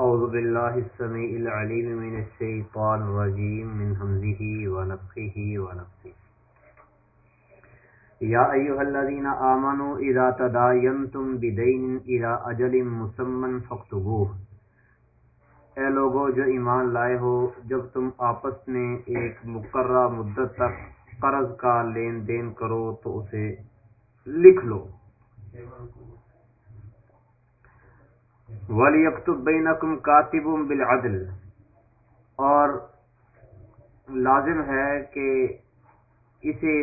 أعوذ بالله السميع العليم من الشيطان الرجيم من همزه ونفخه ونفخه يا أيها الذين آمنوا إذا تداينتم بدين إلى أجل مسمى فاكتبوه اے لوگو جو ایمان لائے ہو، جب تم آپس میں ایک مقررہ مدت تک قرض کا لین دین کرو تو اسے لکھ لو۔ ولی وَلْيَكْتُبْ بَيْنَكُمْ كَاتِبٌ بِالْعَدْلِ اور لازم ہے کہ اسے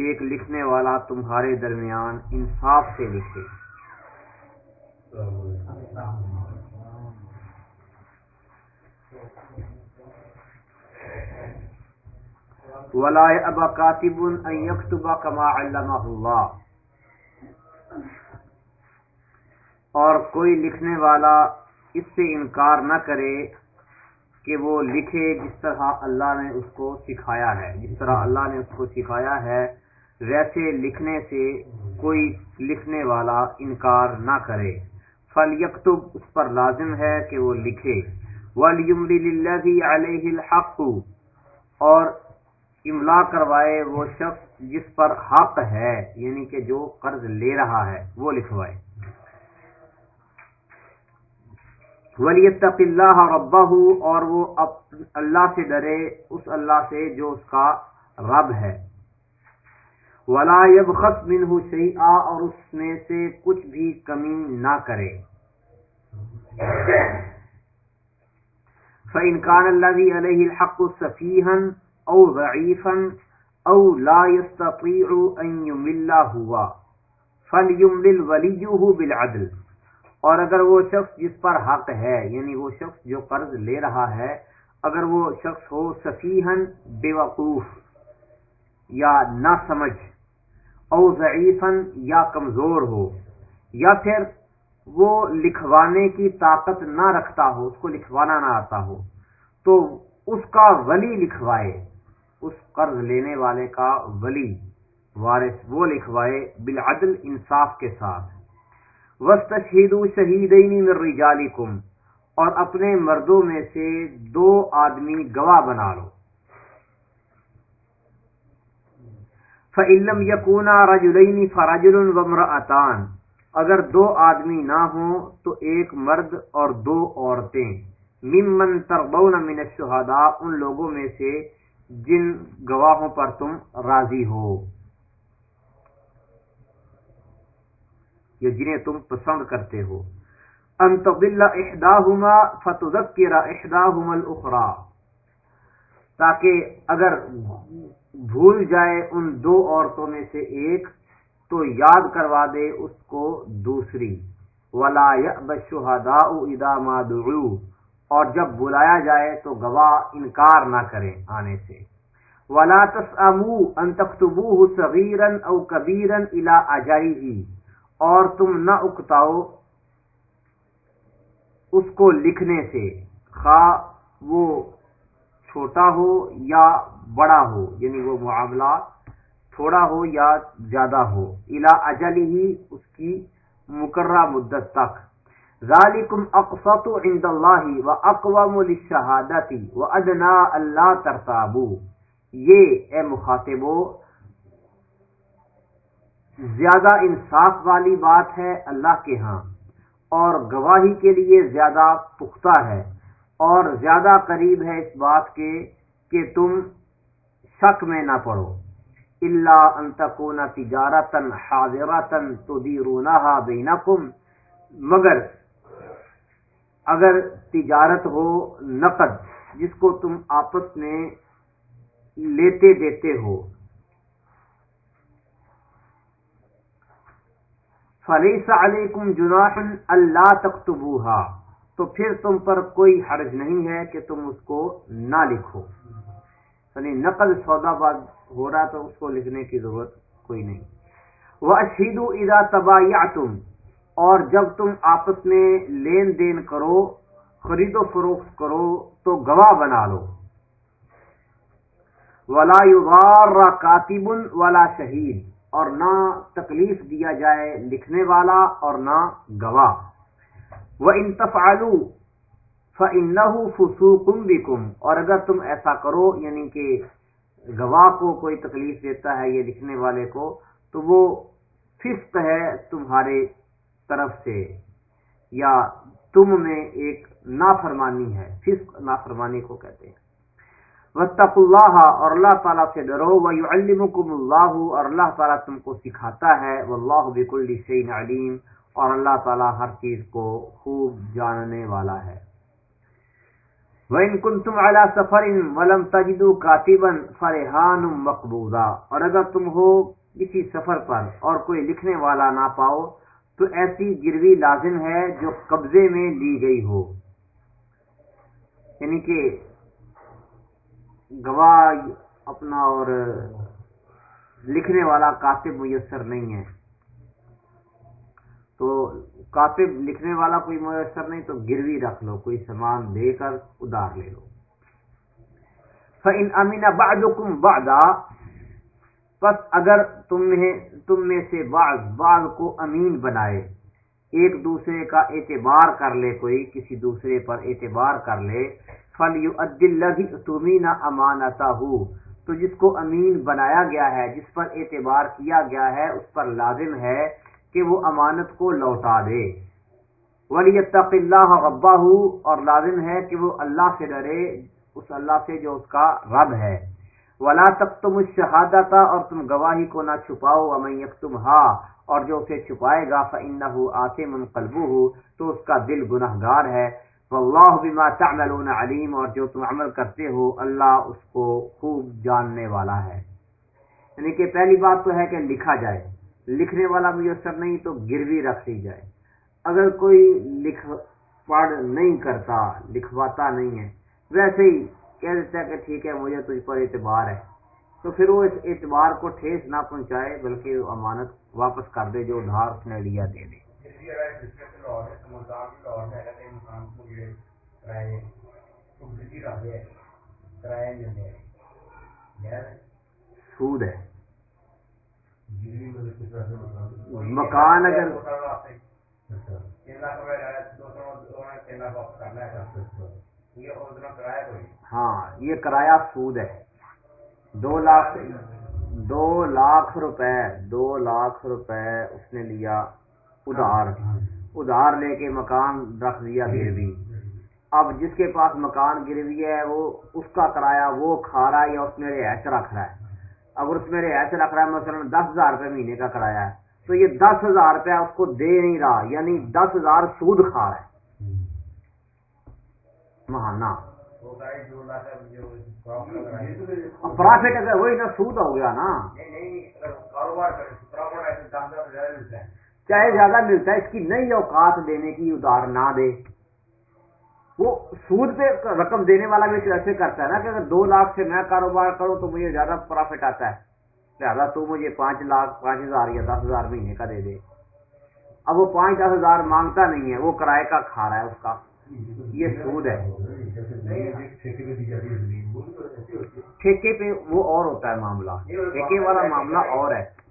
ایک لکھنے والا تمہارے درمیان انصاف سے لکھے۔ ولا ابا کاتب ان یکتب کما علمہ اللہ اور کوئی لکھنے والا اس سے انکار نہ کرے کہ وہ لکھے جس طرح اللہ نے اس کو سکھایا ہے۔ جس طرح اللہ نے اس کو سکھایا ہے، ویسے لکھنے سے کوئی لکھنے والا انکار نہ کرے۔ فل یکتب اس پر لازم ہے کہ وہ لکھے۔ علیہ الحق، اور املا کروائے وہ شخص جس پر حق ہے یعنی کہ جو قرض لے رہا ہے، وہ لکھوائے۔ ولی اللہ ربا اور وہ اللہ سے ڈرے، اس اللہ سے جو اس کا رب ہے۔ ولا يبخس منه شيئا، اور اس میں سے کچھ بھی کمی نہ کرے۔ فإن كان الذي عليه الحق سفيها او ضعيفا او لا يستطيع ان يمل هو فليملل وليه بالعدل۔ اور اگر وہ شخص جس پر حق ہے یعنی وہ شخص جو قرض لے رہا ہے، اگر وہ شخص ہو سفیہن بے وقوف یا نہ سمجھ او ضعیفن یا کمزور ہو، یا پھر وہ لکھوانے کی طاقت نہ رکھتا ہو، اس کو لکھوانا نہ آتا ہو، تو اس کا ولی لکھوائے، اس قرض لینے والے کا ولی، وارث وہ لکھوائے بالعدل انصاف کے ساتھ۔ وسط شہید رجالکم اور اپنے مردوں میں سے دو آدمی گواہ بنا لو۔ فعلم یقونا رجلین فرجل ومرأتان اگر دو آدمی نہ ہوں تو ایک مرد اور دو عورتیں۔ ممن تربون من الشہداء، ان لوگوں میں سے جن گواہوں پر تم راضی ہو۔ یا جنہیں تم پسند کرتے ہو۔ ان تضل احداهما فتذكر الاخرى۔ تاکہ اگر بھول جائے ان دو عورتوں میں سے ایک، تو یاد کروا دے اس کو دوسری۔ ولا يأب الشهداء اذا ما دعوا۔ اور جب بلایا جائے تو گواہ انکار نہ کریں آنے سے۔ ولا تسأموا ان تكتبوه صغيرا او كبيرا الى اجله اور تم نہ اکتاؤ اس کو لکھنے سے۔ خواہ وہ چھوٹا ہو یا بڑا ہو یعنی وہ معاملہ تھوڑا ہو یا زیادہ ہو۔ الا اجل ہی اس کی مقررہ مدت تک۔ ذالکم اقسط عند اللہ و اقوام للشہادتی و ادنا اللہ ترتابو یہ اے مخاطبو زیادہ انصاف والی بات ہے اللہ کے ہاں اور گواہی کے لیے زیادہ پختہ ہے، اور زیادہ قریب ہے اس بات کے کہ تم شک میں نہ پڑو۔ اللہ انتقون تجارتن حاضرتن تو دیرونہ بینکم مگر اگر تجارت ہو نقد، جس کو تم آپس میں لیتے دیتے ہو۔ فلیس علیکم جناح اللہ تختبوہا تو پھر تم پر کوئی حرج نہیں ہے کہ تم اس کو نہ لکھو۔ یعنی نقل سودا باد ہو رہا تو اس کو لکھنے کی ضرورت کوئی نہیں۔ وہ اشید ادا تبا تم اور جب تم آپس میں لین دین کرو، خرید و فروخت کرو، تو گواہ بنا لو۔ ولا یغار کاتب ولا شہید اور نہ تکلیف دیا جائے لکھنے والا اور نہ گواہ۔ وہ انتفالو فَإِنَّهُ فُسُوقٌ بِكُمْ۔ اور اگر تم ایسا کرو یعنی کہ گواہ کو کوئی تکلیف دیتا ہے یہ لکھنے والے کو، تو وہ فسق ہے تمہارے طرف سے، یا تم میں ایک نافرمانی ہے۔ فسق نافرمانی کو کہتے ہیں۔ وطق اللہ اور اللہ تعالیٰ سے ڈرو وَيُعَلِّمُكُمُ اللَّهُ اور اللہ تعالیٰ تم کو سکھاتا ہے، واللہ بكل شيء علیم، اور اللہ تعالیٰ ہر چیز کو خوب جاننے والا ہے۔ وَإِن كُنتُمْ عَلَى سَفَرٍ وَلَمْ تَجِدُوا كَاتِبًا فَرِحَانٌ مَقْبُوضًا۔ اور اگر تم ہو کسی سفر پر اور کوئی لکھنے والا نہ پاؤ، تو ایسی گروی لازم ہے جو قبضے میں لی گئی ہو۔ یعنی کہ گواہ اپنا اور لکھنے والا کاتب میسر نہیں ہے۔ تو کاتب لکھنے والا کوئی میسر نہیں تو گروی رکھ لو، کوئی سامان دے کر ادار لے لو۔ فَإِنْ أَمِنَ بَعْدُكُمْ بَعْدًا، پس اگر تم میں تم میں سے بعض بعض کو امین بنائے، ایک دوسرے کا اعتبار کر لے، کوئی کسی دوسرے پر اعتبار کر لے فل یو عدل تمین امانتا تو جس کو امین بنایا گیا ہے، جس پر اعتبار کیا گیا ہے، اس پر لازم ہے کہ وہ امانت کو لوٹا دے۔ ولی اللہ غبا اور لازم ہے کہ وہ اللہ سے ڈرے، اس اللہ سے جو اس کا رب ہے۔ ولا تک تم شہادت اور تم گواہی کو نہ چھپاؤ۔ امن تم ہا اور جو اسے چھپائے گا فن آتے من قلبو تو اس کا دل گناہ گار ہے۔ واللہ بما تعملون علیم اور جو تم عمل کرتے ہو اللہ اس کو خوب جاننے والا ہے۔ یعنی کہ پہلی بات تو ہے کہ لکھا جائے۔ لکھنے والا میسر نہیں تو گروی رکھ لی جائے۔ اگر کوئی لکھ پڑھ نہیں کرتا، لکھواتا نہیں ہے، ویسے ہی کہہ دیتا ہے کہ ٹھیک ہے، مجھے تجھ پر اعتبار ہے۔ تو پھر وہ اس اعتبار کو ٹھیس نہ پہنچائے، بلکہ امانت واپس کر دے، جو ادھار اس نے لیا دے دے۔ سود ہے۔ مکان اگر ہاں یہ کرایہ سود ہے۔ دو لاکھ دو لاکھ روپے دو لاکھ روپے اس نے لیا۔ ادھار۔ ادھار لے کے مکان رکھ دیا گروی۔ اب جس کے پاس مکان گروی ہے، وہ اس کا کرایہ وہ کھا رہا ہے یا اس میں رہائش رکھ رہا ہے؟ اگر اس میں رہائش رکھ رہا ہے، مثلاً دس ہزار روپے مہینے کا کرایہ ہے، تو یہ دس ہزار روپیہ اس کو دے نہیں رہا یعنی دس ہزار سود کھا رہا ہے۔ مہانہ پرافٹ اگر وہی نا سود ہو گیا نا۔ چاہے زیادہ ملتا ہے، اس کی نئی اوقات دینے کی ادار نہ دے۔ وہ سود پہ رقم دینے والا بھی ایسے کرتا ہے نا کہ اگر دو لاکھ سے میں کاروبار کروں تو مجھے زیادہ پروفٹ آتا ہے۔ لہٰذا تو مجھے پانچ لاکھ، پانچ ہزار یا دس ہزار مہینے کا دے دے۔ اب وہ پانچ دس ہزار مانگتا نہیں ہے، وہ کرائے کا کھا رہا ہے اس کا۔ یہ سود ہے۔ ٹھیکے پہ وہ اور ہوتا ہے معاملہ۔ ٹھیکے والا معاملہ اور ہے۔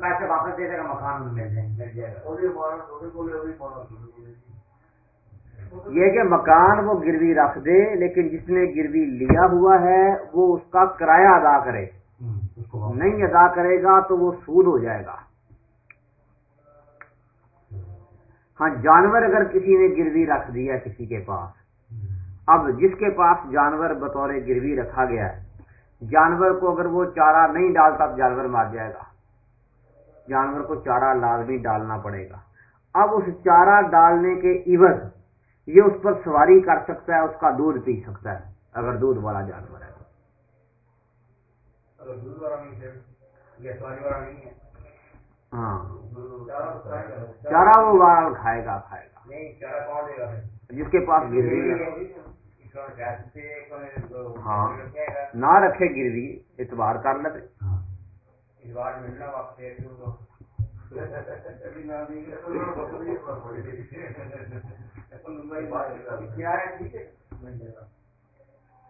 پیسے واپس دے دے گا مکان مل جائے گا۔ یہ کہ مکان وہ گروی رکھ دے لیکن جس نے گروی لیا ہوا ہے وہ اس کا کرایہ ادا کرے۔ نہیں ادا کرے گا تو وہ سود ہو جائے گا۔ ہاں جانور اگر کسی نے گروی رکھ دیا کسی کے پاس اب جس کے پاس جانور بطور گروی رکھا گیا ہے جانور کو اگر وہ چارہ نہیں ڈالتا تو جانور مار جائے گا۔ جانور کو چارہ لازمی ڈالنا پڑے گا۔ اب اس چارہ ڈالنے کے عوض یہ اس پر سواری کر سکتا ہے اس کا دودھ پی سکتا ہے اگر دودھ والا جانور ہے۔ ہاں۔ چارہ وہ وال کھائے گا کھائے گا۔ جس کے پاس ہاں۔ نہ رکھے گروی اتبار کر لے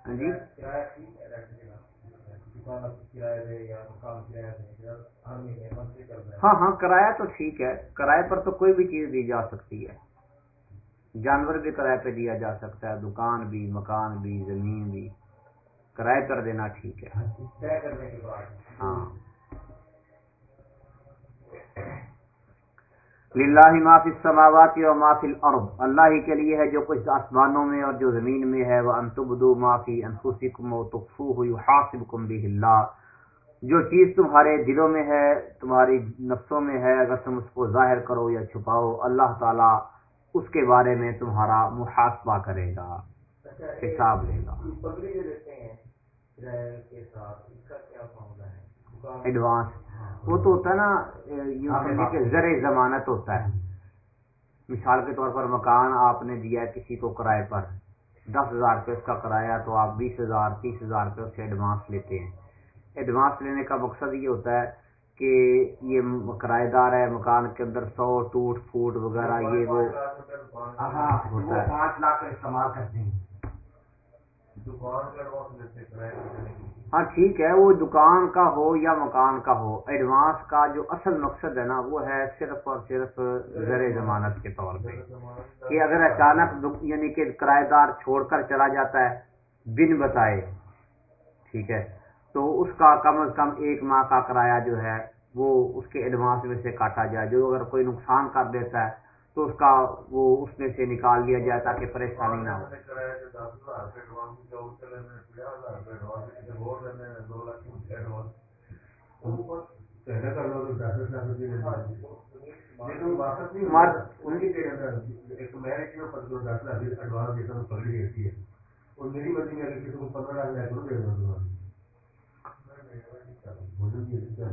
جی۔ ہاں ہاں کرایہ تو ٹھیک ہے۔ کرایہ پر تو کوئی بھی چیز دی جا سکتی ہے۔ جانور بھی کرایہ پہ دیا جا سکتا ہے دکان بھی مکان بھی زمین بھی۔ کرایہ کر دینا ٹھیک ہے۔ ہاں۔ للہ ما فی السماوات و ما فی الارض۔ اللہ ہی کے لیے ہے جو کچھ آسمانوں میں اور جو زمین میں ہے۔ وہ انتبدو ما فی انفسکم و تخفوه یحاسبکم به اللہ جو چیز تمہارے دلوں میں ہے تمہاری نفسوں میں ہے اگر تم اس کو ظاہر کرو یا چھپاؤ اللہ تعالی اس کے بارے میں تمہارا محاسبہ کرے گا حساب لے گا۔ ایڈوانس وہ تو ہوتا ہے نا کہ زر ضمانت ہوتا ہے۔ مثال کے طور پر مکان آپ نے دیا کسی کو کرائے پر دس ہزار روپے اس کا کرایہ تو آپ بیس ہزار تیس ہزار روپے اس سے ایڈوانس لیتے ہیں۔ ایڈوانس لینے کا مقصد یہ ہوتا ہے کہ یہ کرایہ دار ہے مکان کے اندر سو ٹوٹ پھوٹ وغیرہ یہ وہ ہے۔ پانچ لاکھ کا استعمال کرتے ہیں۔ ہاں ٹھیک ہے وہ دکان کا ہو یا مکان کا ہو ایڈوانس کا جو اصل مقصد ہے نا وہ ہے صرف اور صرف زر ضمانت کے طور پہ۔ کہ اگر اچانک یعنی کہ کرایہ دار چھوڑ کر چلا جاتا ہے بن بتائے۔ ٹھیک ہے۔ تو اس کا کم از کم ایک ماہ کا کرایہ جو ہے وہ اس کے ایڈوانس میں سے کاٹا جائے۔ جو اگر کوئی نقصان کر دیتا ہے تو اس کا وہ اس میں سے نکال لیا جائے تاکہ پریشانی نہ ہو۔ میری مرضی میں اگر کسی کو پندرہ لاکھ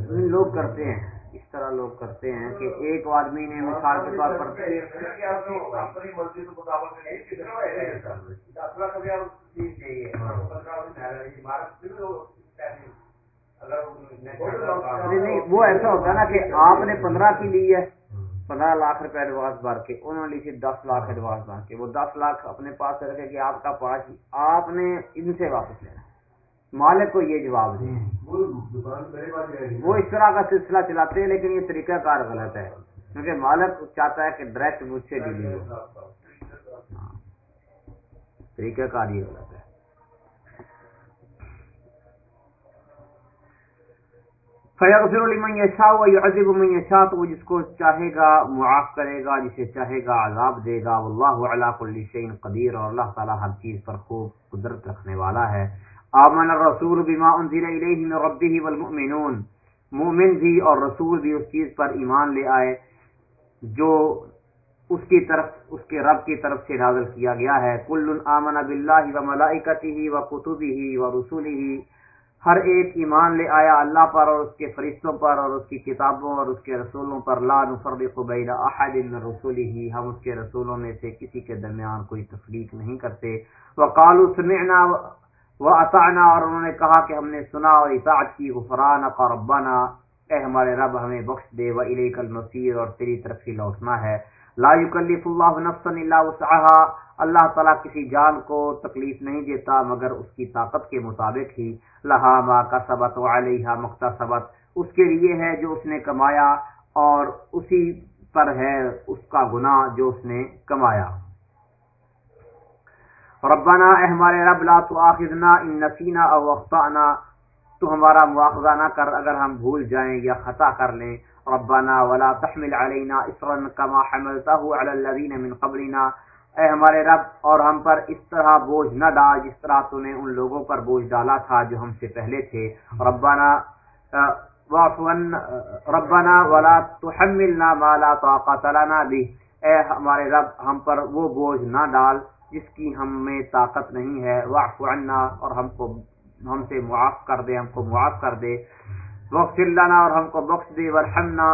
لوگ کرتے ہیں۔ اس طرح لوگ کرتے ہیں کہ ایک آدمی نے مثال کے طور پر نہیں وہ ایسا ہوتا ہے نا کہ آپ نے پندرہ کی لی ہے پندرہ لاکھ روپے ایڈوانس بھر کے انہوں نے لی تھی دس لاکھ ایڈوانس بھر کے۔ وہ دس لاکھ اپنے پاس رکھے کہ آپ کا پانچ آپ نے ان سے واپس لینا۔ مالک کو یہ جواب دیں وہ اس طرح کا سلسلہ چلاتے ہیں، لیکن یہ طریقہ کار غلط ہے۔ کیونکہ مالک چاہتا ہے کہ ڈائریکٹ مجھ سے ڈیلی ہو طریقہ کار یہ غلط ہے۔ فیغفر لمن یشاء و یعذب من یشاء تو وہ جس کو چاہے گا معاف کرے گا، جسے چاہے گا عذاب دے گا۔ واللہ علی کل شیء قدیر اور اللہ تعالی ہر چیز پر خوب قدرت رکھنے والا ہے۔ آمن الرسول بما انزل الیہ من ربه والمؤمنون۔ مومن بھی اور رسول بھی اس چیز پر ایمان لے آئے جو اس کی طرف، اس کے رب کی طرف سے نازل کیا گیا ہے۔ کل آمن باللہ و ملائکتہ و کتبہ و رسولہ ہر ایک ایمان لے آیا اللہ پر اور اس کے فرشتوں پر اور اس کی کتابوں اور اس کے رسولوں پر۔ لا نفرق بین احد من رسولہ ہم اس کے رسولوں میں سے کسی کے درمیان کوئی تفریق نہیں کرتے۔ وقالوا سمعنا وہ اطانا اور انہوں نے کہا کہ ہم نے سنا اور اطاعت کی غفران کا ربنا، اے ہمارے رب، ہمیں بخش دے و الیک المصیر اور تیری طرف ہی لوٹنا ہے۔ لا یکلف اللہ نفسا الا وسعها۔ اللہ تعالیٰ کسی جان کو تکلیف نہیں دیتا، مگر اس کی طاقت کے مطابق ہی۔ لہا ما کسبت وعلیہا مقتصبت اس کے لیے ہے جو اس نے کمایا اور اسی پر ہے اس کا گناہ جو اس نے کمایا۔ ربنا اے ہمارے رب، لا تو آخذنا ان نسینا او اخطانا تو ہمارا مواخذہ نہ کر، اگر ہم بھول جائیں یا خطا کر لیں، ربنا ولا تحمل علينا اسرا كما حملته على الذين من قبلنا۔ اے ہمارے رب، اور ہم پر اس طرح بوجھ نہ ڈال جس طرح تو نے ان لوگوں پر بوجھ ڈالا تھا جو ہم سے پہلے تھے۔ ربنا ربنا ولا تحملنا ما لا طاقت لنا به۔ اے ہمارے رب، ہم پر وہ بوجھ نہ ڈال۔ جس کی ہم میں طاقت نہیں ہے واف عنا، اور ہم کو ہم سے معاف کر دے، ہم کو معاف کر دے۔ وقت لنا، اور ہم کو بخش دے ورحمنا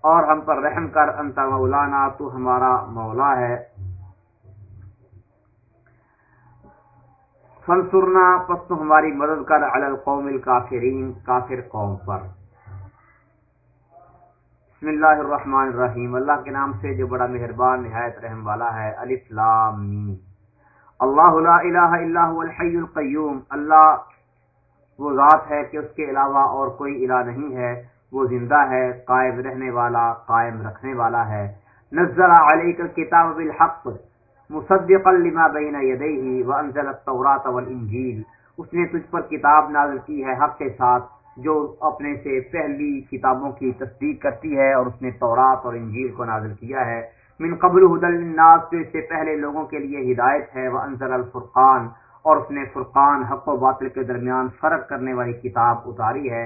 اور ہم پر رحم کر۔ انت مولانا، تو ہمارا مولا ہے۔ فنسرنا پس تو ہماری مدد کر۔ علی القوم الکافرین، کافر قوم پر۔ بسم اللہ الرحمن الرحیم۔ اللہ کے نام سے جو بڑا مہربان، نہایت رحم والا ہے۔ الف لام میم۔ اللہ لا الہ الا هو الحی القیوم، اللہ وہ ذات ہے کہ اس کے علاوہ اور کوئی الہ نہیں ہے، وہ زندہ ہے، قائم رہنے والا، قائم رکھنے والا ہے۔ نزل علیک الکتاب بالحق مصدقا لما بین یدیہ وانزل التوراۃ والانجیل۔ اس نے تجھ پر کتاب نازل کی ہے حق کے ساتھ، جو اپنے سے پہلی کتابوں کی تصدیق کرتی ہے اور اس نے تورات اور انجیل کو نازل کیا ہے۔ من قبل ہدل الناس جو اس سے پہلے لوگوں کے لیے ہدایت ہے وہ انزل الفرقان، اور اس نے فرقان، حق و باطل کے درمیان فرق کرنے والی کتاب اتاری ہے۔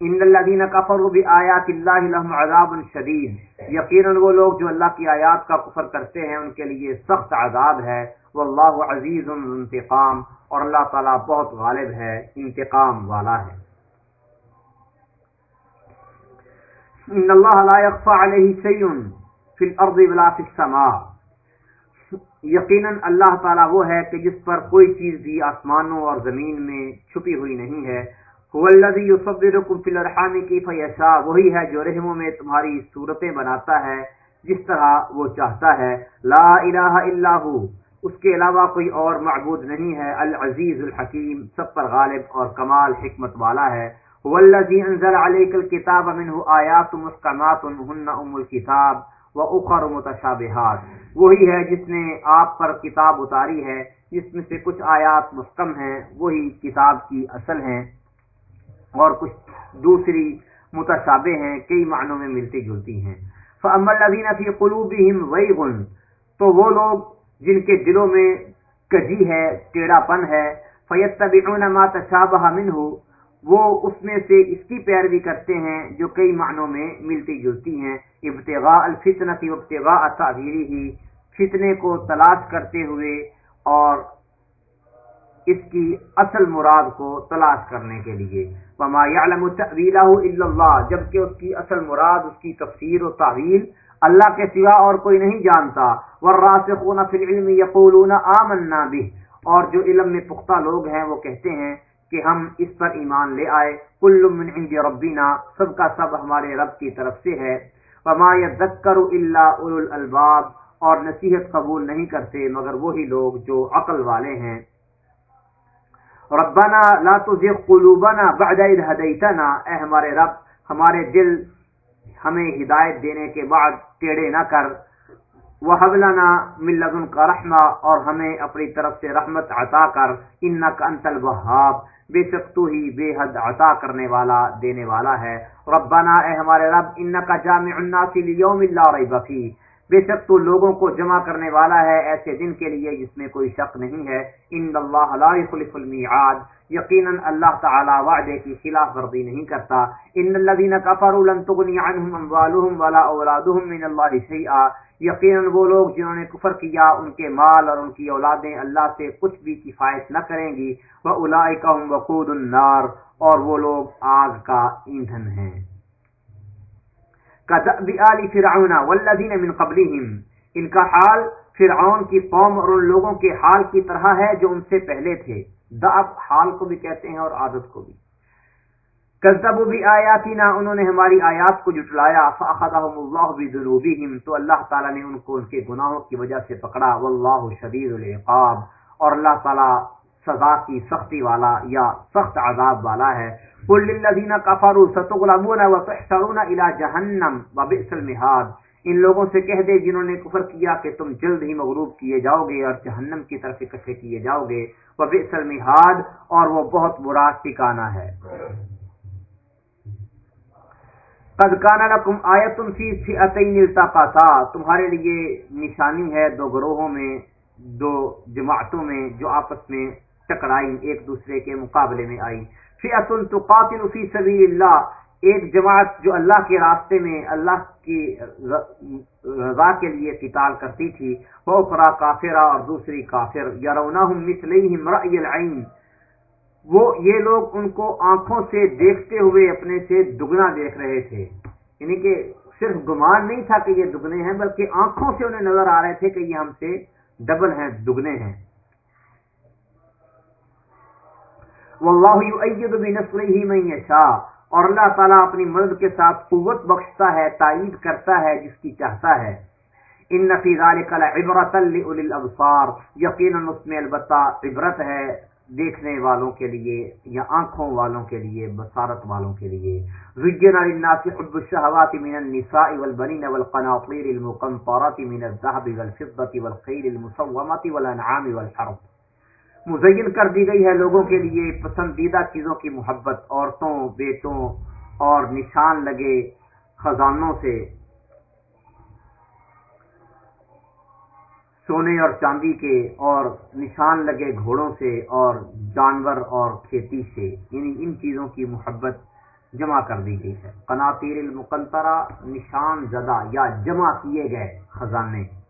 ان الذين كفروا بآيات الله لهم عذاب شدید یقینا وہ لوگ جو اللہ کی آیات کا کفر کرتے ہیں، ان کے لیے سخت عذاب ہے۔ واللہ عزیز انتقام، اور اللہ تعالی بہت غالب ہے، انتقام والا ہے۔ ان اللہ لا يخفى عليه شيء۔ في الارض ولا في السماء۔ یقینا اللہ تعالی وہ ہے کہ جس پر کوئی چیز بھی آسمانوں اور زمین میں چھپی ہوئی نہیں ہے۔ هو الذي يصبركم في الارحام كيف يشاء وہی ہے جو رحموں میں تمہاری صورتیں بناتا ہے، جس طرح وہ چاہتا ہے۔ لا الہ الا هو اس کے علاوہ کوئی اور معبود نہیں ہے۔ العزیز الحکیم۔ سب پر غالب اور کمال حکمت والا ہے۔ هو الذي انزل عليك الكتاب منه آیات محکمات هن ام الكتاب واخر متشابهات وہی ہے جس نے آپ پر کتاب اتاری ہے، جس میں سے کچھ آیات محکم ہیں، وہی کتاب کی اصل ہیں۔ اور کچھ دوسری متشابہ ہیں، کئی معنوں میں ملتی جلتی ہیں۔ فاما الذين في قلوبهم زيغ تو وہ لوگ جن کے دلوں میں کجی ہے، ٹیڑھا پن ہے۔ فیتبعون ما تشابه منه۔ وہ اس میں سے اس کی پیروی کرتے ہیں جو کئی معنوں میں ملتی جلتی ہیں۔ ابتغاء الفتنہ کی ابتغاء تعبیری ہی فتنے کو تلاش کرتے ہوئے اور اس کی اصل مراد کو تلاش کرنے کے لیے۔ وما يعلم تأویلہ الا اللہ جبکہ اس کی اصل مراد، اس کی تفسیر و تعویل اللہ کے سوا اور کوئی نہیں جانتا۔ والراسخون فی العلم یقولون آمنا به۔ اور جو علم میں پختہ لوگ ہیں، وہ کہتے ہیں کہ ہم اس پر ایمان لے آئے۔ کل من عند ربنا، سب کا سب ہمارے رب کی طرف سے ہے۔ وما يذكر الا اولو الالباب، اور نصیحت قبول نہیں کرتے مگر وہی لوگ جو عقل والے ہیں۔ ربنا لا تزغ قلوبنا بعد اذ هديتنا، اے ہمارے رب، ہمارے دل ہمیں ہدایت دینے کے بعد ٹیڑے نہ کر۔ وهب لنا من لدنك رحمہ اور ہمیں اپنی طرف سے رحمت عطا کر۔ انك انت الوهاب۔ بے شک تو ہی بے حد عطا کرنے والا، دینے والا ہے۔ ربنا، اے ہمارے رب، انکا جامع الناس لیوم لا ریب فيه بے شک تو لوگوں کو جمع کرنے والا ہے ایسے دن کے لیے جس میں کوئی شک نہیں ہے۔ ان اللہ لا يخلف الميعاد یقینا اللہ تعالی وعدے کی خلاف ورزی نہیں کرتا۔ ان الذين كفروا لن تغني عنهم اموالهم ولا اولادهم من الله شيئا یقینا وہ لوگ جنہوں نے کفر کیا، ان کے مال اور ان کی اولادیں اللہ سے کچھ بھی کفایت نہ کریں گی۔ واولئک هم وقود النار۔ اور وہ لوگ آگ کا ایندھن ہیں۔ آل فرعون والذین من قبلہم ان کا حال فرعون کی قوم اور ان لوگوں کے حال کی طرح ہے جو ان سے پہلے تھے. دعب حال کو بھی کہتے ہیں اور عادت کو بھی. کذبوا بآیاتنا، انہوں نے ہماری آیات کو جٹلایا. فاخذهم الله بذنوبهم، تو اللہ تعالی نے ان کو ان کے گناہوں کی وجہ سے پکڑا. واللہ شدید العقاب. اور اللہ تعالی سزا کی سختی والا یا سخت عذاب والا ہے۔ قل للذین کفروا ستغلبون وتحشرون الى جہنم وبئس المہاد ان لوگوں سے کہہ دے جنہوں نے کفر کیا کہ تم جلد ہی مغلوب کیے جاؤ گے اور جہنم کی طرف اکٹھے کیے جاؤ گے۔ وبئس المہاد اور وہ بہت برا ٹھکانہ ہے۔ قد کان لکم آیت فی فئتین التقطا تمہارے لیے نشانی ہے دو گروہوں میں، دو جماعتوں میں جو آپس میں ٹکرائی ایک دوسرے کے مقابلے میں آئی فئت تقاتل فی سبیل اللہ ایک جماعت جو اللہ کے راستے میں اللہ کی رضا کے لیے قتال کرتی تھی، وہ اخرا کافرہ اور دوسری کافر، یرونہم مثلیہم رأی العین۔ وہ یہ لوگ ان کو آنکھوں سے دیکھتے ہوئے اپنے سے دگنا دیکھ رہے تھے۔ یعنی کہ صرف گمان نہیں تھا کہ یہ دگنے ہیں، بلکہ آنکھوں سے انہیں نظر آ رہے تھے کہ یہ ہم سے ڈبل ہیں، دگنے ہیں۔ واللہ یؤید بنصرہ من یشاء، اور اللہ تعالیٰ اپنی مدد کے ساتھ قوت بخشتا ہے، تائید کرتا ہے، جس کی چاہتا ہے۔ ان فی ذلک لعبرۃ لاولی الابصار، یقینا اس میں البتہ عبرت ہے دیکھنے والوں کے لیے، یا آنکھوں والوں کے لیے، بصارت والوں کے لیے۔ زجن للناس حب الشهوات من النساء والبنين والقناطير المقنطرة من الذهب والفضة والخيل المسومة والانعام والحرب۔ مزین کر دی گئی ہے لوگوں کے لیے پسندیدہ چیزوں کی محبت، عورتوں، بیٹوں اور نشان لگے خزانوں سے۔ سونے اور چاندی کے اور نشان لگے گھوڑوں سے اور جانور اور کھیتی سے۔ یعنی ان چیزوں کی محبت جمع کر دی گئی ہے۔ قناطیر المقنطرہ نشان زدہ یا جمع کیے گئے خزانے۔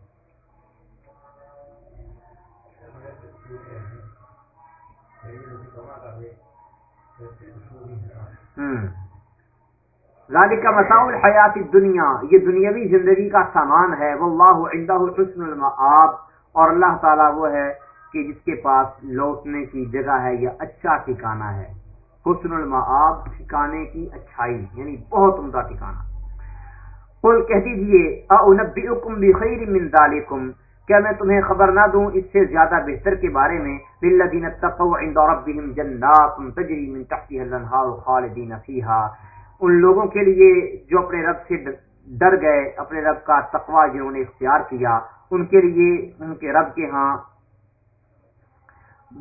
ذالک مساء الحیات الدنیا، یہ دنیاوی زندگی کا سامان ہے۔ واللہ عنده حسن المآب۔ اور اللہ تعالی وہ ہے کہ جس کے پاس لوٹنے کی جگہ ہے، یہ اچھا ٹھکانہ ہے۔ حسن المآب، ٹھکانے کی اچھائی یعنی بہت عمدہ ٹھکانہ۔ قل کہہ دیجیے اونبئکم بخیر من ذالکم؟ کیا میں تمہیں خبر نہ دوں اس سے زیادہ بہتر کے بارے میں؟ للذین اتقوا عند ربهم جنات تجری من تحتها الانهار خالدین فیها ان لوگوں کے لیے جو اپنے رب سے ڈر گئے، اپنے رب کا تقوا جنہوں نے اختیار کیا، ان کے لیے ان کے رب کے ہاں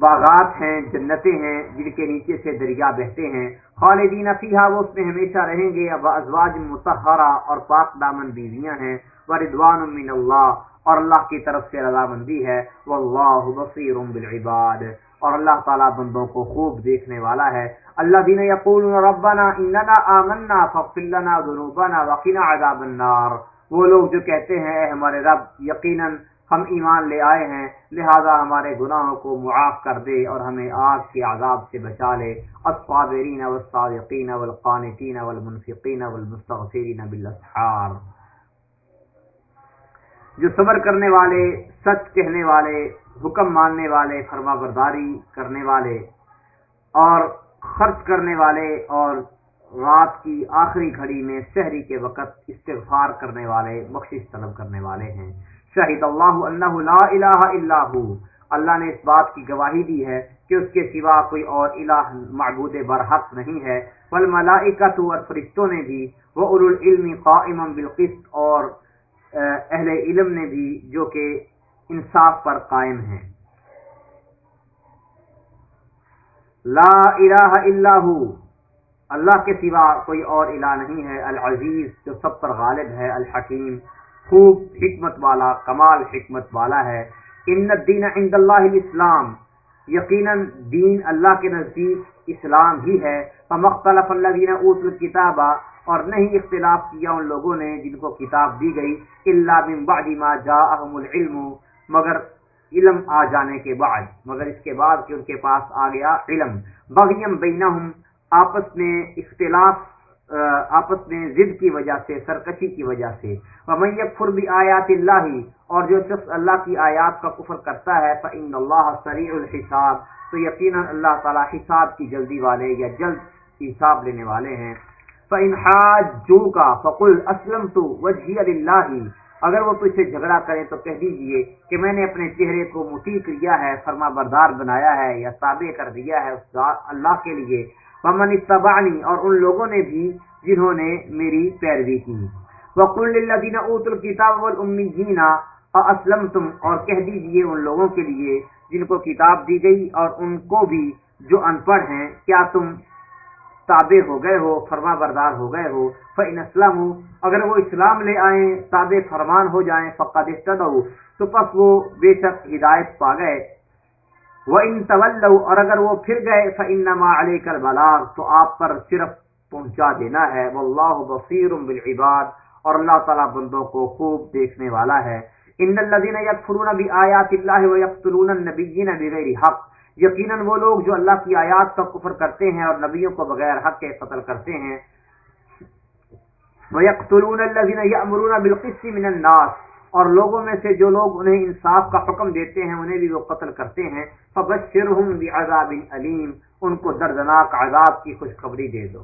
باغات ہیں، جنتیں ہیں، جن کے نیچے سے دریا بہتے ہیں۔ خالدین فیحا وہ اس میں ہمیشہ رہیں گے۔ اب ازواج متحرہ اور پاک دامن بیویاں ہیں۔ وردوان من اللہ۔ اور اللہ کی طرف سے رضامندی ہے واللہ بصیر بالعباد۔ اور اللہ تعالیٰ بندوں کو خوب دیکھنے والا ہے۔ اللہ دین یقول ربنا اننا آمنا فاغفر لنا ذنوبنا وقنا عذاب النار۔ وہ لوگ جو کہتے ہیں، اے ہمارے رب، یقیناً ہم ایمان لے آئے ہیں، لہذا ہمارے گناہوں کو معاف کر دے اور ہمیں آگ کے عذاب سے بچا لے۔ الصابرین والصادقین والقانتین والمنفقین والمستغفرین بالاسحار۔ جو صبر کرنے والے، سچ کہنے والے، حکم ماننے والے، فرما برداری کرنے والے اور خرچ کرنے والے اور رات کی آخری گھڑی میں شہری کے وقت استغفار کرنے والے، بخشش طلب کرنے والے ہیں۔ شاہد اللہ اللہ لا الہ الا ہو۔ اللہ نے اس بات کی گواہی دی ہے کہ اس کے سوا کوئی اور الہ معبود برحق نہیں ہے۔ والملائکۃ اور فرشتوں نے بھی وہ اولو العلم قائما بالقسط اور اہل علم نے بھی جو کہ انصاف پر قائم ہیں۔ لا الہ الا ہو۔ اللہ کے سوا کوئی اور الہ نہیں ہے۔ العزیز جو سب پر غالب ہے، الحکیم، خوب حکمت والا، کمال حکمت والا ہے۔ ان الدین عند اللہ الاسلام۔ یقیناً دین اللہ کے نزدیک اسلام ہی ہے۔ فمختلف الذین اوتوا الكتاب اور نہیں اختلاف کیا ان لوگوں نے جن کو کتاب دی گئی، الا من بعد ما جاءهم العلم، مگر علم آ جانے کے بعد، مگر اس کے بعد کہ ان کے پاس آ گیا علم۔ بغیم بینہم، آپس میں اختلاف آپس میں ضد کی وجہ سے، سرکشی کی وجہ سے۔ ومن یکفر بآیات اللہ، اور جو شخص اللہ کی آیات کا کفر کرتا ہے، فإن اللہ سریع الحساب۔ تو یقینا اللہ تعالی حساب کی جلدی والے یا جلد حساب لینے والے ہیں۔ فإن حاجوکا فقل اسلمت وجهي لله اگر وہ تجھ سے جھگڑا کریں تو کہہ دیجیے کہ میں نے اپنے چہرے کو مٹی کیا ہے فرما بردار بنایا ہے یا تابع کر دیا ہے اس اللہ کے لیے۔ ومن اتبعنی اور ان لوگوں نے بھی جنہوں نے میری پیروی کی۔ وقل للذین اوتوا الکتاب والامیین اسلمتم اور کہہ دیجیے ان لوگوں کے لیے جن کو کتاب دی گئی اور ان کو بھی جو ان پڑھ ہیں، کیا تم تابع ہو گئے ہو، فرما بردار ہو گئے ہو، فإن اسلام اگر وہ اسلام لے آئیں، تابع فرمان ہو جائیں، فقد اهتدوا، تو پس وہ بے شک ہدایت پا گئے۔ وَإِن تَوَلَّوْا، اور اگر وہ پھر گئے، فَإِنَّمَا عَلَيْكَ الْبَلَاغُ، تو آپ پر صرف پہنچا دینا ہے۔ واللہ بصیر بالعباد، اور اللہ تعالی بندوں کو خوب دیکھنے والا ہے۔ ان الذين يكفرون بآيات الله ويقتلون النبيين بغير حق یقیناً وہ لوگ جو اللہ کی آیات کا کفر کرتے ہیں اور نبیوں کو بغیر حق کے قتل کرتے ہیں. وَيَقْتُلُونَ الَّذِينَ يَأْمُرُونَ بِالْقِسْطِ مِنَ النَّاسِ اور لوگوں میں سے جو لوگ انہیں انصاف کا حکم دیتے ہیں انہیں بھی وہ قتل کرتے ہیں. فَبَشِّرْهُمْ بِعَذَابٍ عَلِيمٍ ان کو دردناک عذاب کی خوشخبری دے دو.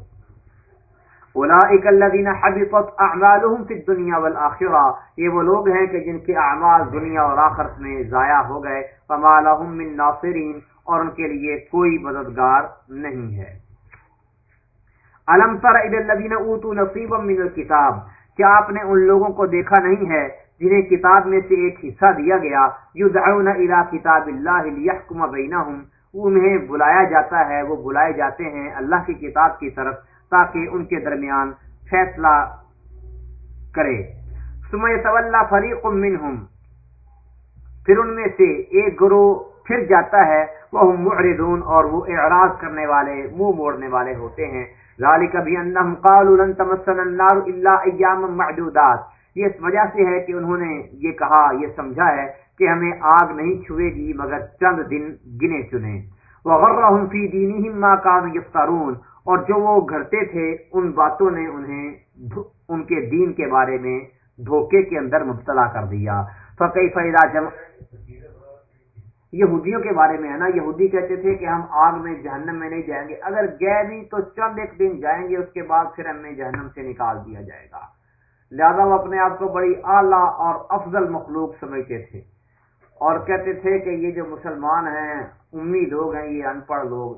اولئک الذین حبطت اعمالهم فی الدنیا والآخرہ یہ وہ لوگ ہیں کہ جن کے اعمال دنیا اور آخرت میں ضائع ہو گئے. فما لهم من ناصرین اور ان کے لیے کوئی مددگار نہیں ہے۔ علم تر الذین اوتوا نصیبا من الكتاب کیا آپ نے ان لوگوں کو دیکھا نہیں ہے جنہیں کتاب میں سے ایک حصہ دیا گیا؟ یدعون الى کتاب اللہ لیحکم بینہم۔ انہیں بلایا جاتا ہے، وہ بلائے جاتے ہیں اللہ کی کتاب کی طرف تاکہ ان کے درمیان فیصلہ کرے۔ سمے طلّہ فریق منہم۔ پھر ان میں سے ایک گروہ پھر جاتا ہے وہ معرضون اور وہ اعراض کرنے والے، منہ موڑنے والے ہوتے ہیں۔ ذالک بھی انہم قالوا لن تمسنا النار الا ایام معدودات۔ یہ اس وجہ سے ہے کہ انہوں نے یہ کہا، یہ سمجھا ہے کہ ہمیں آگ نہیں چھوئے گی مگر چند دن گنے چنے۔ وغرہم فی دینہم ما كانوا یفترون۔ اور جو وہ گھرتے تھے، ان باتوں نے انہیں ان کے دین کے بارے میں دھوکے کے اندر مبتلا کر دیا۔ فقی فیدا جمع یہودیوں کے بارے میں ہے نا، یہودی کہتے تھے کہ ہم آگ میں جہنم میں نہیں جائیں گے، اگر گئے بھی تو چند ایک دن جائیں گے، اس کے بعد پھر ہمیں جہنم سے نکال دیا جائے گا۔ لہذا وہ اپنے آپ کو بڑی اعلیٰ اور افضل مخلوق سمجھتے تھے اور کہتے تھے کہ یہ جو مسلمان ہیں، امی لوگ ہیں، یہ ان پڑھ لوگ،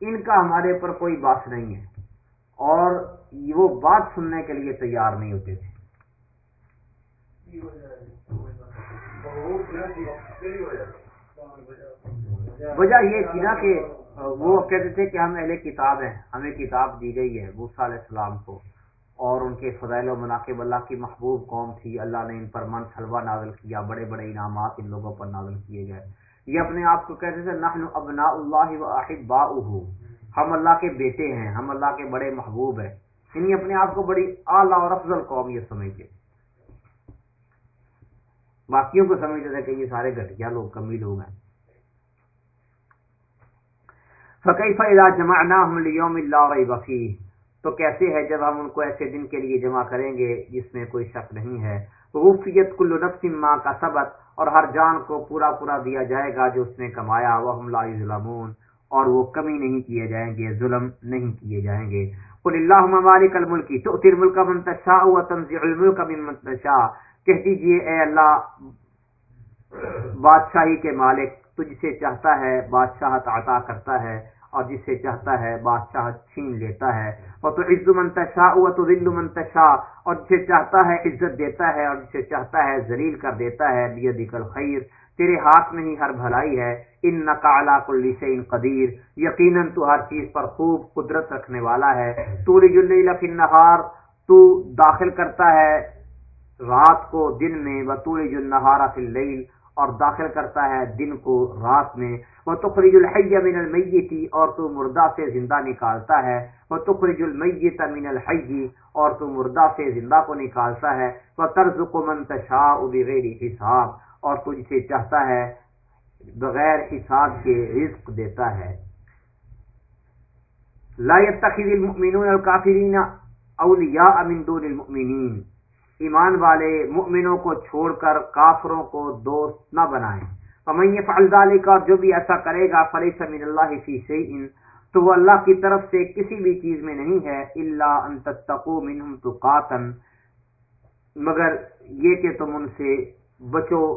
ان کا ہمارے اوپر کوئی بات نہیں ہے۔ اور وہ بات سننے کے لیے تیار نہیں ہوتے تھے۔ وجہ یہ تھی نا کہ وہ کہتے تھے کہ ہم اہل کتاب ہیں، ہمیں کتاب دی گئی ہے موسا علیہ السلام کو۔ اور ان کے فضائل و مناقب اللہ کی محبوب قوم تھی۔ اللہ نے ان پر من سلوا نازل کیا، بڑے بڑے انعامات ان لوگوں پر نازل کیے گئے۔ یہ اپنے آپ کو کہتے تھے نحن ابنا اللہ واحد با ہم اللہ کے بیٹے ہیں، ہم اللہ کے بڑے محبوب ہیں۔ یعنی اپنے آپ کو بڑی اعلیٰ اور افضل قوم یہ سمجھتے۔ باقیوں کو سمجھتے تھے کہ یہ سارے گھٹیا لوگ، کمی لوگ ہیں۔ فقی فیضا جمع نہ یوم اللہ وفی تو کیسے ہے جب ہم ان کو ایسے دن کے لیے جمع کریں گے جس میں کوئی شک نہیں ہے؟ غفیت کل نفس ماں کا سبق اور ہر جان کو پورا پورا دیا جائے گا جو اس نے کمایا۔ وہ ہم لا ظلمون اور وہ کمی نہیں کیے جائیں گے، ظلم نہیں کیے جائیں گے۔ قل اللہ مالک الملکی تو تر ملک منتشا و تنزع الملک من منتشا کہہ دیجیے اے اللہ، بادشاہی کے مالک تجھ سے چاہتا ہے بادشاہت عطا کرتا ہے اور جسے چاہتا ہے بادشاہ چھین لیتا ہے۔ وہ تو عز منتشا وہ تو ذل منتشا اور جسے چاہتا ہے عزت دیتا ہے اور جسے چاہتا ہے ذلیل کر دیتا ہے بیدکل خیر تیرے ہاتھ میں ہی ہر بھلائی ہے۔ ان نقالا کل شعین قدیر یقیناً تو ہر چیز پر خوب قدرت رکھنے والا ہے۔ تو فی النہار تو داخل کرتا ہے رات کو دن میں بطور جو نہارا فی اور داخل کرتا ہے دن کو رات میں۔ وہ تخرج الحی من المیتی اور تو مردہ سے زندہ نکالتا ہے۔ وہ تخرج المیت من الحی اور تو مردہ سے زندہ کو نکالتا ہے۔ وہ طرز کو منتشا بغیر حساب اور تو جسے چاہتا ہے بغیر حساب کے رزق دیتا ہے۔ لا يتخذ المؤمنون الكافرین اولیاء من دون المؤمنین ایمان والے مؤمنوں کو چھوڑ کر کافروں کو دوست نہ بنائیں۔ فمن يفعل ذلك اور جو بھی ایسا کرے گا، فليس من الله في شيء۔ تو وہ اللہ کی طرف سے کسی بھی چیز میں نہیں ہے۔ الا ان تتقوا منهم تقاتا۔ مگر یہ کہ تم ان سے بچو،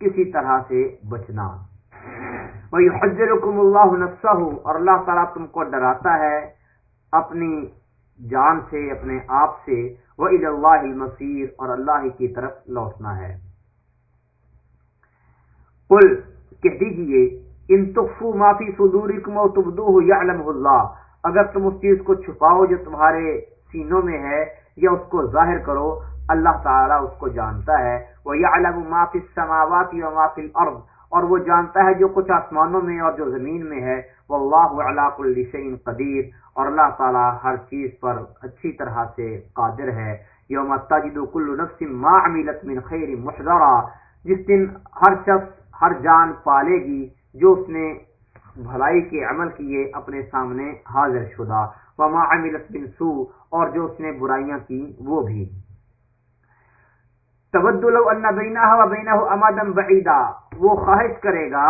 کسی طرح سے بچنا۔ وَيُحَذِّرُكُمُ اللَّهُ نَفْسَهُ۔ اور اللہ تعالیٰ تم کو ڈراتا ہے اپنی جان سے، اپنے آپ سے وہ عید اللہ المسیر اور اللہ کی طرف لوٹنا ہے۔ قل، کہہ دیجیے، ان تخفو معافی صدورکم او تبدوہ یعلم اللہ۔ اگر تم اس چیز کو چھپاؤ جو تمہارے سینوں میں ہے یا اس کو ظاہر کرو، اللہ تعالیٰ اس کو جانتا ہے۔ وہ یعلم ما فی السماوات و ما فی الارض اور وہ جانتا ہے جو کچھ آسمانوں میں اور جو زمین میں ہے وہ اللہ علا کل شعین قدیر، اور اللہ تعالیٰ ہر چیز پر اچھی طرح سے قادر ہے۔ یوم تجد کل نفس ما عملت من خیر محضرا، جس دن ہر شخص، ہر جان پالے گی جو اس نے بھلائی کے عمل کیے اپنے سامنے حاضر شدہ۔ وما عملت من سو اور جو اس نے برائیاں کی وہ بھی۔ تبدل ان بینہ و بینہ امادم بعیدا، وہ خواہش کرے گا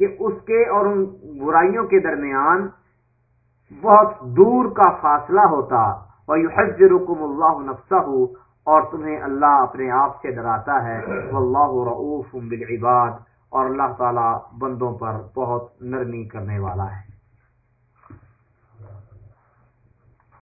کہ اس کے اور ان برائیوں کے درمیان بہت دور کا فاصلہ ہوتا اور وَيُحَذِّرُكُمُ اللَّهُ نَفْسَهُ اور تمہیں اللہ اپنے آپ سے ڈراتا ہے، واللہ رعوف بالعباد اور اللہ تعالی بندوں پر بہت نرمی کرنے والا ہے۔